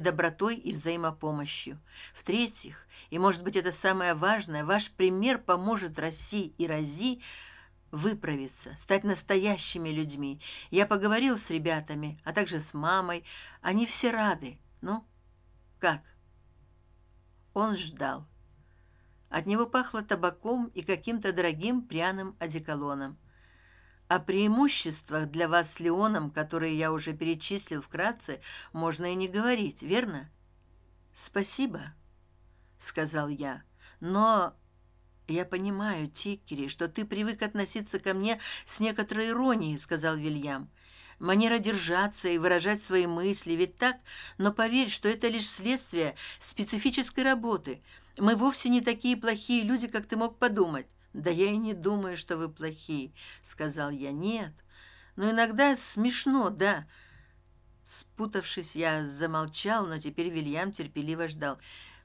добротой и взаимопомощью. В третьих и может быть это самое важное ваш пример поможет россии и рази выправиться стать настоящими людьми. Я поговорил с ребятами а также с мамой. Они все рады. Ну как? Он ждал. От него пахло табаком и каким то дорогим пряным одеколоном о преимуществах для вас с леоном которые я уже перечислил вкратце можно и не говорить верно? Спасибо сказал я. Но я понимаю тиккери что ты привык относиться ко мне с некоторой иронией сказал вильям. Манера держаться и выражать свои мысли ведь так? Но поверь что это лишь следствие специфической работы. Мы вовсе не такие плохие люди как ты мог подумать да я и не думаю что вы плохие сказал я. Нет но иногда смешно да спутавшись я замолчал но теперь вильям терпеливо ждал.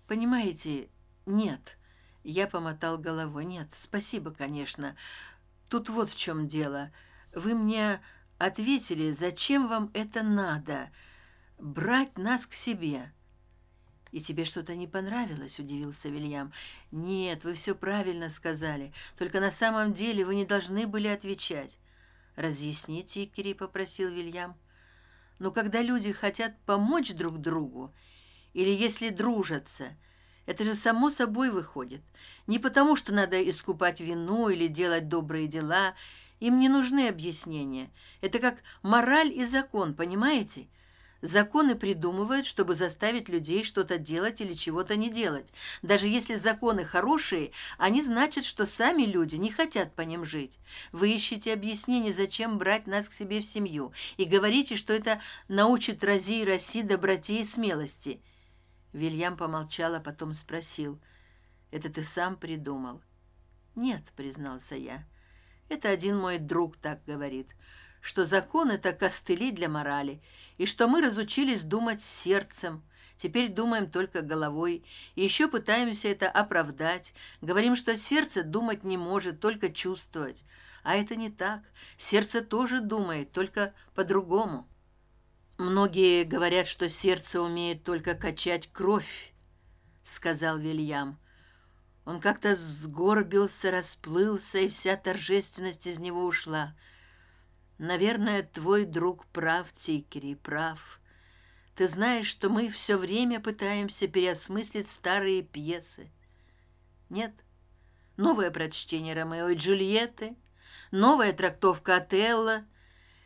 Понимаете нет я помотал головой. Нет спасибо конечно. Тут вот в чем дело. Вы мне ответили зачем вам это надо? Брать нас к себе и тебе что то не понравилось удивился вильям. Нет вы все правильно сказали только на самом деле вы не должны были отвечать. Разъясните кири попросил вильям. Но когда люди хотят помочь друг другу или если дружатся это же само собой выходит. Не потому что надо искупать вину или делать добрые дела. Им не нужны объяснения. Это как мораль и закон понимаете законы придумывают чтобы заставить людей что то делать или чего то не делать. Даже если законы хорошие они значат что сами люди не хотят по ним жить. Вы ищете объяснение зачем брать нас к себе в семью и говорите что это научит рази и роси доброте и смелости. Вильям помолчал а потом спросил это ты сам придумал? Нет признался я. Это один мой друг так говорит что закон это костыли для морали и что мы разучились думать сердцем. Теперь думаем только головой. И еще пытаемся это оправдать. Говорим что сердце думать не может только чувствовать. А это не так. Сердце тоже думает только по другому многие говорят что сердце умеет только качать кровь сказал вильям. Он как то сгорбился расплылся и вся торжественность из него ушла наверное твой друг прав тикери прав. Ты знаешь что мы все время пытаемся переосмыслить старые пьесы. Нет? Новое прочтение ромео и джульетты новая трактовка отелла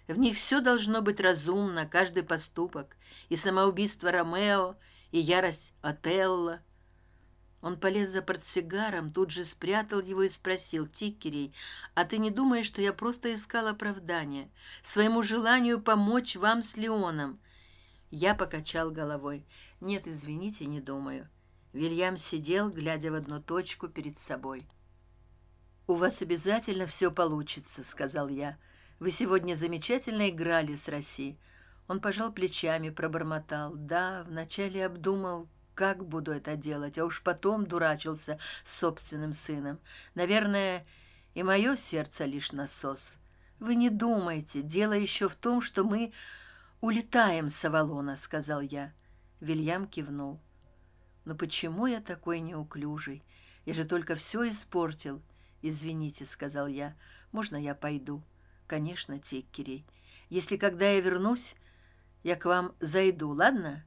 в них все должно быть разумно каждый поступок. И самоубийство ромео и ярость отелла он полез за портсигаром тут же спрятал его и спросил тикерей а ты не думаешь что я просто искал оправдание? Своему желанию помочь вам с леоном? Я покачал головой. Нет извините не думаю вильям сидел глядя в одну точку перед собой. У вас обязательно все получится сказал я. Вы сегодня замечательно играли с россией он пожал плечами пробормотал. Да вначале обдумал как буду это делать а уж потом дурачился с собственным сыном. Наверное и мое сердце лишь насос. Вы не думайте дело еще в том что мы улетаем с авалона сказал я. Вильям кивнул. Но почему я такой неуклюжий? Я же только все испортил. Извините сказал я. Можно я пойду? Конечно теккерей. Если когда я вернусь я к вам зайду ладно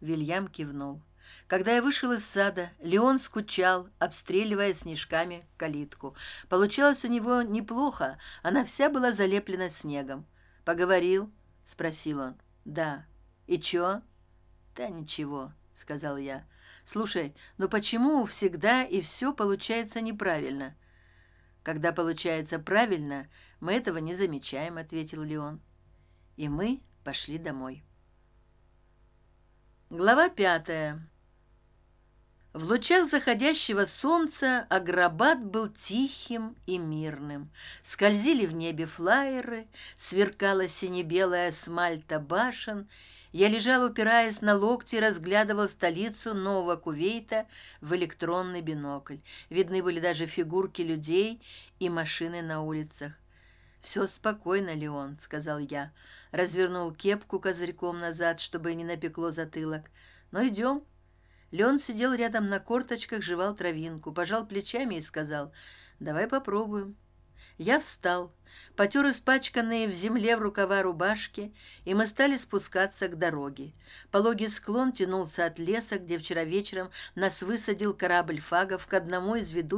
вильям кивнул. Когда я вышел из сада леон скучал обстреливая снежками калитку. Получалось у него неплохо она вся была залеплена снегом. Поговорил спросил он. Да и чё? Да ничего сказал я. Слушай ну почему всегда и все получается неправильно? Когда получается правильно мы этого не замечаем ответил леон. И мы пошли домой глава пятая. В лучах заходящего солнца агробат был тихим и мирным. Скользили в небе флайеры сверкала сине-белая смальта башен. Я лежал упираясь на локти разглядывал столицу нового кувейта в электронный бинокль. Видны были даже фигурки людей и машины на улицах все спокойно леон сказал я. Развернул кепку козырьком назад чтобы не напекло затылок. Но идем леон сидел рядом на корточках жевал травинку пожал плечами и сказал давай попробуем я встал потер испачканные в земле в рукава рубашки и мы стали спускаться к дороге. Пологий склон тянулся от леса где вчера вечером нас высадил корабль фагов к одному из ведущих